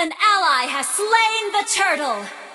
An ally has slain the turtle!